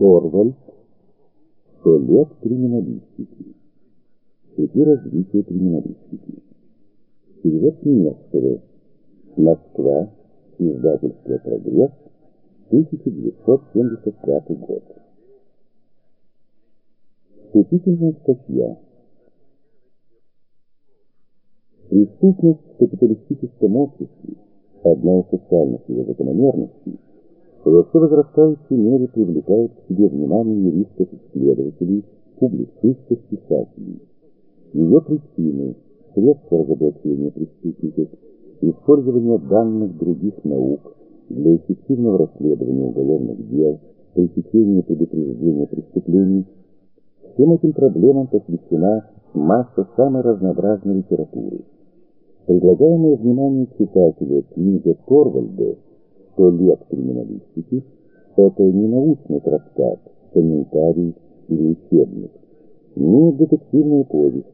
Торвальд. Сто лет криминалистики. Пути развития криминалистики. Перевод немецкого. Москва. Издательство «Прогресс». 1975 год. Вступительная статья. Преступность в капиталистическом обществе – одна из социальных его закономерностей, во все возрастающей мере привлекает к себе внимание юристов-исследователей, публицистов, писателей. Ее причины – средства разоблачения преступников, использование данных других наук для эффективного расследования уголовных дел, пресечения предупреждения преступлений – Всем этим проблемам посвящена масса самой разнообразной литературы. Предлагаемая вниманию читателя книга Торвальда «Сто лет криминалистики» — это не научный трактат, комментарий или учебник, не детективная повесть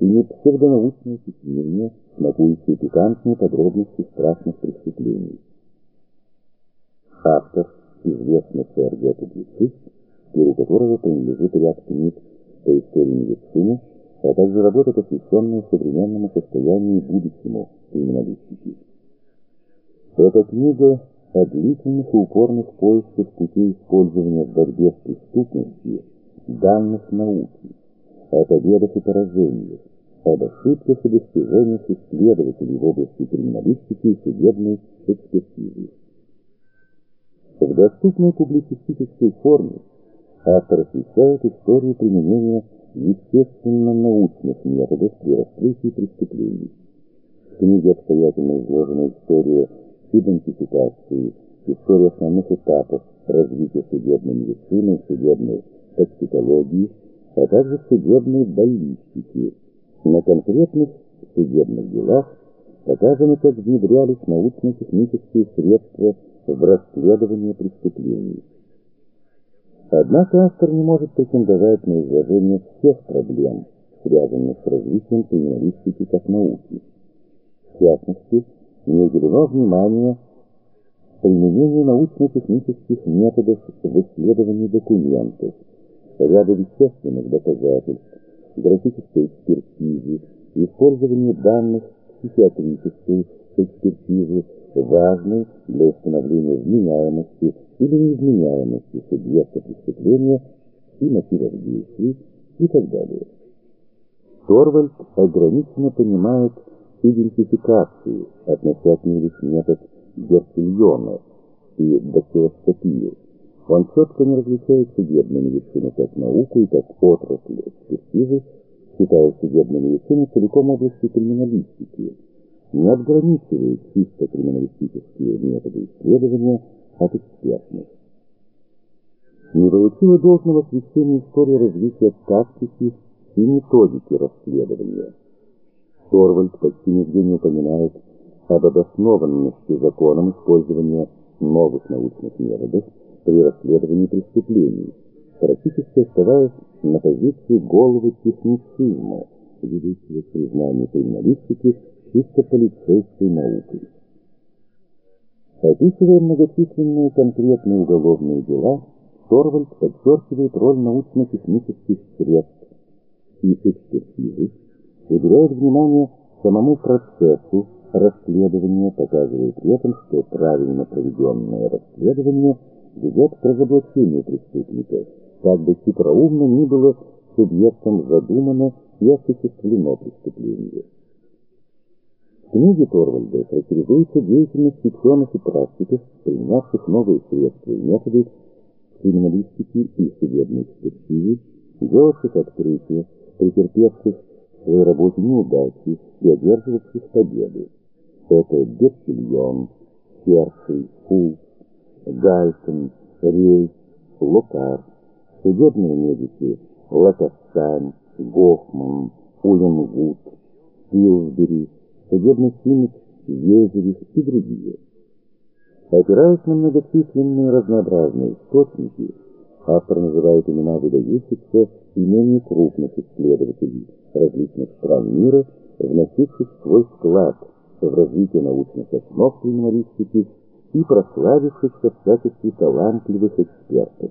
и не псевдонаучное сочинение, смакующее пикантные подробности страшных преступлений. Автор, известный сэр-публицист, перу которого принадлежит ряд книг по истории медицины, а также работа, посвященная современному состоянию и будущему криминалистики. Эта книга о длительных и упорных поисках путей использования в борьбе с преступностью данных науки, о победах и поражениях, об ошибках и достижениях исследователей в области криминалистики и судебной экспертизы. В доступной публицистической форме автор освещает историю применения естественно-научных методов при раскрытии преступлений. В книге обстоятельно изложена история идентификации, история основных этапов развития судебной медицины судебной токсикологии, а также судебной баллистики. На конкретных судебных делах показано, как внедрялись научно-технические средства в расследование преступлений. Однако автор не может претендовать на изложение всех проблем, связанных с развитием криминалистики как науки. В частности, не уделено внимания применению научно-технических методов в исследовании документов, ряда вещественных доказательств, графической экспертизы, использованию данных психиатрической экспертизы, важной для установления вменяемости или неизменяемости субъекта преступления и мотивов действий и так далее. Торвальд ограниченно понимает идентификацию, относительно лишь метод Герцельона и дактилоскопию. Он четко не различает судебную медицину как науку и как отрасль экспертизы, считая судебную медицину целиком областью криминалистики, не отграничивает чисто криминалистические методы исследования от экспертных. Не получила должного освещения истории развития тактики и методики расследования. Торвальд почти нигде не упоминает об обоснованности законом использования новых научных методов при расследовании преступлений, практически оставаясь на позиции головы техницизма, ведущего к признанию криминалистики чисто полицейской наукой. Описывая многочисленные конкретные уголовные дела, Торвальд подчеркивает роль научно-технических средств и экспертизы, уделяет внимание самому процессу расследования, показывая при этом, что правильно проведенное расследование ведет к разоблачению преступника, как бы хитроумно ни было субъектом задумано и осуществлено преступление. В книге Торвальда характеризуется деятельность ученых и практиков, принявших новые средства и методы криминалистики и судебной экспертизы, делавших открытия, претерпевших в своей работе неудачи и одерживавших победы. Это Бертильон, Хершель, Фулс, Гальтон, Рейс, Локар, судебные медики Лакастань, Гофман, Уленвуд, Пилсбери, судебный химик Езерев и другие. Опираясь на многочисленные разнообразные источники, автор называет имена выдающихся и менее крупных исследователей различных стран мира, вносивших свой вклад в развитие научных основ криминалистики и прославившихся в качестве талантливых экспертов.